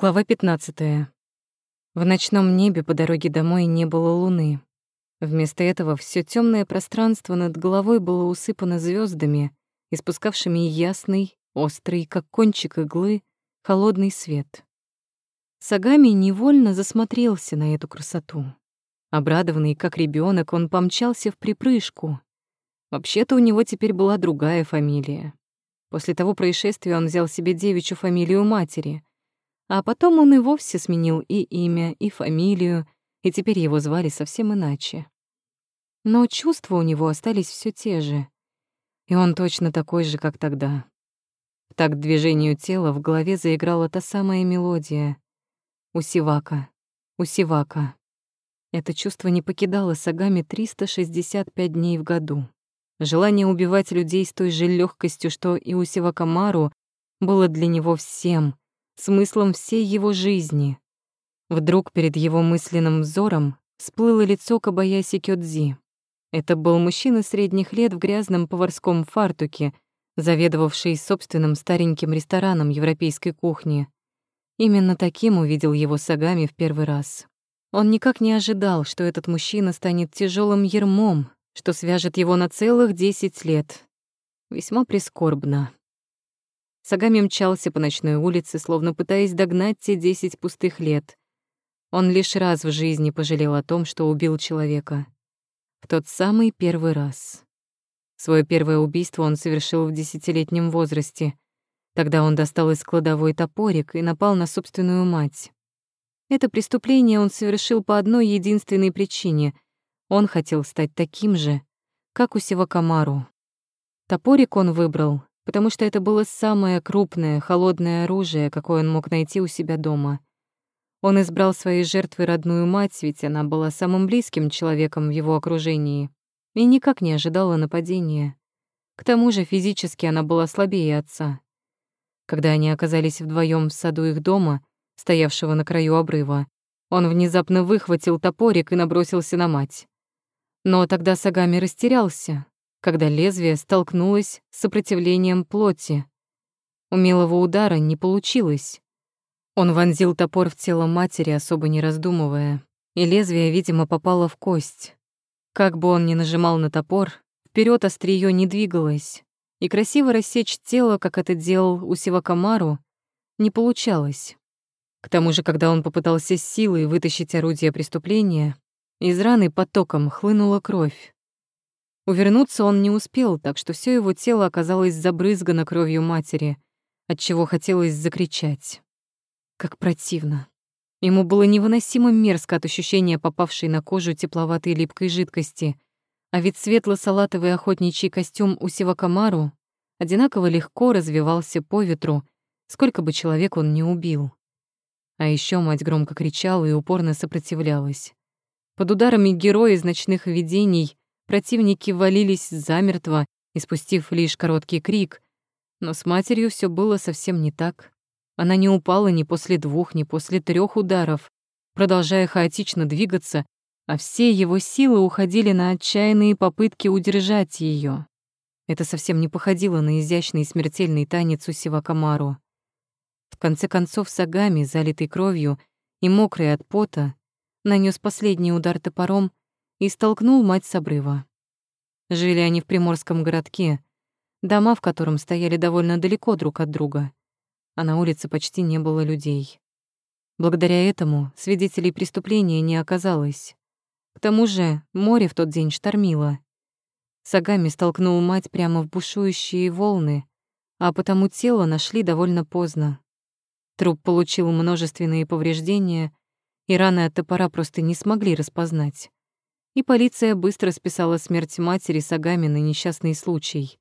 Глава 15. В ночном небе по дороге домой не было луны. Вместо этого все темное пространство над головой было усыпано звездами, испускавшими ясный, острый, как кончик иглы, холодный свет. Сагами невольно засмотрелся на эту красоту. Обрадованный, как ребенок, он помчался в припрыжку. Вообще-то у него теперь была другая фамилия. После того происшествия он взял себе девичью фамилию матери, а потом он и вовсе сменил и имя, и фамилию, и теперь его звали совсем иначе. Но чувства у него остались все те же, и он точно такой же, как тогда. Так движению тела в голове заиграла та самая мелодия. Усивака, Усивака. Это чувство не покидало Сагами 365 дней в году. Желание убивать людей с той же легкостью, что и у Сивакамару, было для него всем, смыслом всей его жизни. Вдруг перед его мысленным взором всплыло лицо Кабаяси Кёдзи. Это был мужчина средних лет в грязном поварском фартуке, заведовавший собственным стареньким рестораном европейской кухни. Именно таким увидел его Сагами в первый раз. Он никак не ожидал, что этот мужчина станет тяжелым ермом, что свяжет его на целых десять лет. Весьма прискорбно. Сагами мчался по ночной улице, словно пытаясь догнать те десять пустых лет. Он лишь раз в жизни пожалел о том, что убил человека. В тот самый первый раз. Своё первое убийство он совершил в десятилетнем возрасте. Тогда он достал из кладовой топорик и напал на собственную мать. Это преступление он совершил по одной единственной причине — он хотел стать таким же, как у Севакамару. Топорик он выбрал, потому что это было самое крупное, холодное оружие, какое он мог найти у себя дома. Он избрал своей жертвой родную мать, ведь она была самым близким человеком в его окружении и никак не ожидала нападения. К тому же физически она была слабее отца. Когда они оказались вдвоем в саду их дома, стоявшего на краю обрыва, он внезапно выхватил топорик и набросился на мать. Но тогда Сагами растерялся, когда лезвие столкнулось с сопротивлением плоти. Умелого удара не получилось. Он вонзил топор в тело матери, особо не раздумывая, и лезвие, видимо, попало в кость. Как бы он ни нажимал на топор, вперед острие не двигалось, и красиво рассечь тело, как это делал у Сивакамару, не получалось. К тому же, когда он попытался силой вытащить орудие преступления, из раны потоком хлынула кровь. Увернуться он не успел, так что все его тело оказалось забрызгано кровью матери, от чего хотелось закричать. Как противно. Ему было невыносимо мерзко от ощущения попавшей на кожу тепловатой липкой жидкости, а ведь светло-салатовый охотничий костюм у Сивакамару одинаково легко развивался по ветру, сколько бы человек он не убил. А еще мать громко кричала и упорно сопротивлялась. Под ударами героя из ночных видений противники валились замертво, испустив лишь короткий крик. Но с матерью все было совсем не так. Она не упала ни после двух, ни после трех ударов, продолжая хаотично двигаться, а все его силы уходили на отчаянные попытки удержать ее. Это совсем не походило на изящный смертельный танец у Сивакамару. В конце концов, Сагами, залитый кровью и мокрый от пота, нанес последний удар топором и столкнул мать с обрыва. Жили они в приморском городке, дома в котором стояли довольно далеко друг от друга, а на улице почти не было людей. Благодаря этому свидетелей преступления не оказалось. К тому же море в тот день штормило. Сагами столкнул мать прямо в бушующие волны, а потому тело нашли довольно поздно. Труп получил множественные повреждения, и раны от топора просто не смогли распознать. И полиция быстро списала смерть матери Сагами на несчастный случай.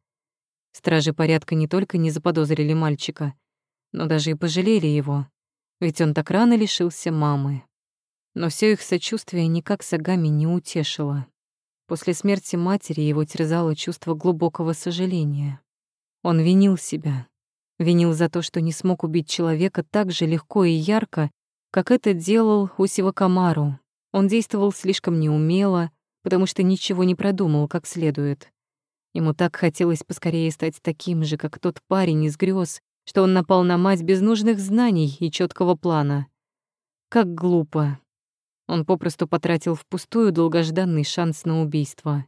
Стражи порядка не только не заподозрили мальчика, но даже и пожалели его, ведь он так рано лишился мамы. Но все их сочувствие никак Сагами не утешило. После смерти матери его терзало чувство глубокого сожаления. Он винил себя, винил за то, что не смог убить человека так же легко и ярко, как это делал Усива Камару. Он действовал слишком неумело, потому что ничего не продумал как следует. Ему так хотелось поскорее стать таким же, как тот парень из грез, что он напал на мать без нужных знаний и четкого плана. Как глупо. Он попросту потратил впустую долгожданный шанс на убийство.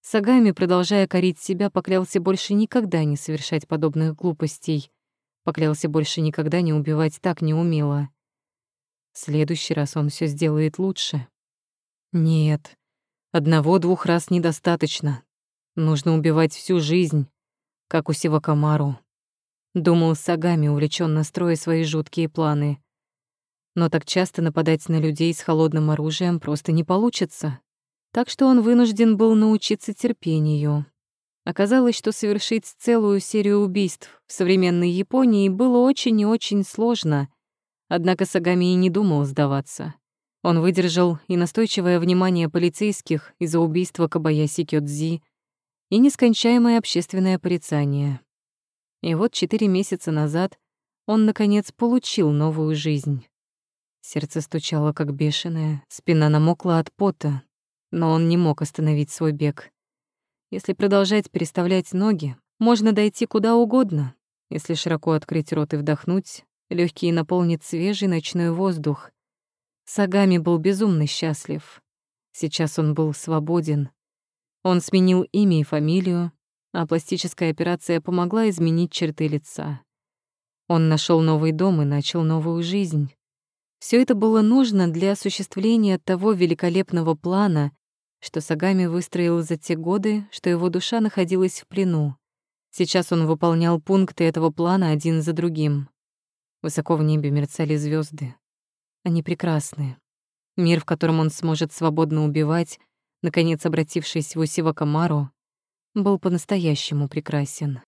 Сагами, продолжая корить себя, поклялся больше никогда не совершать подобных глупостей. Поклялся больше никогда не убивать так неумело. Следующий раз он все сделает лучше. Нет, одного-двух раз недостаточно. Нужно убивать всю жизнь, как у Сивакамару. Думал Сагами, увлеченно строя свои жуткие планы. Но так часто нападать на людей с холодным оружием просто не получится. Так что он вынужден был научиться терпению. Оказалось, что совершить целую серию убийств в современной Японии было очень и очень сложно. Однако Сагами и не думал сдаваться. Он выдержал и настойчивое внимание полицейских из-за убийства Кабаяси Кёдзи, и нескончаемое общественное порицание. И вот четыре месяца назад он, наконец, получил новую жизнь. Сердце стучало, как бешеное, спина намокла от пота, но он не мог остановить свой бег. Если продолжать переставлять ноги, можно дойти куда угодно. Если широко открыть рот и вдохнуть, легкие наполнит свежий ночной воздух. Сагами был безумно счастлив. Сейчас он был свободен. Он сменил имя и фамилию, а пластическая операция помогла изменить черты лица. Он нашел новый дом и начал новую жизнь. Все это было нужно для осуществления того великолепного плана, что Сагами выстроил за те годы, что его душа находилась в плену. Сейчас он выполнял пункты этого плана один за другим. Высоко в небе мерцали звезды. Они прекрасны. Мир, в котором он сможет свободно убивать, наконец обратившись в Усива Камару, был по-настоящему прекрасен.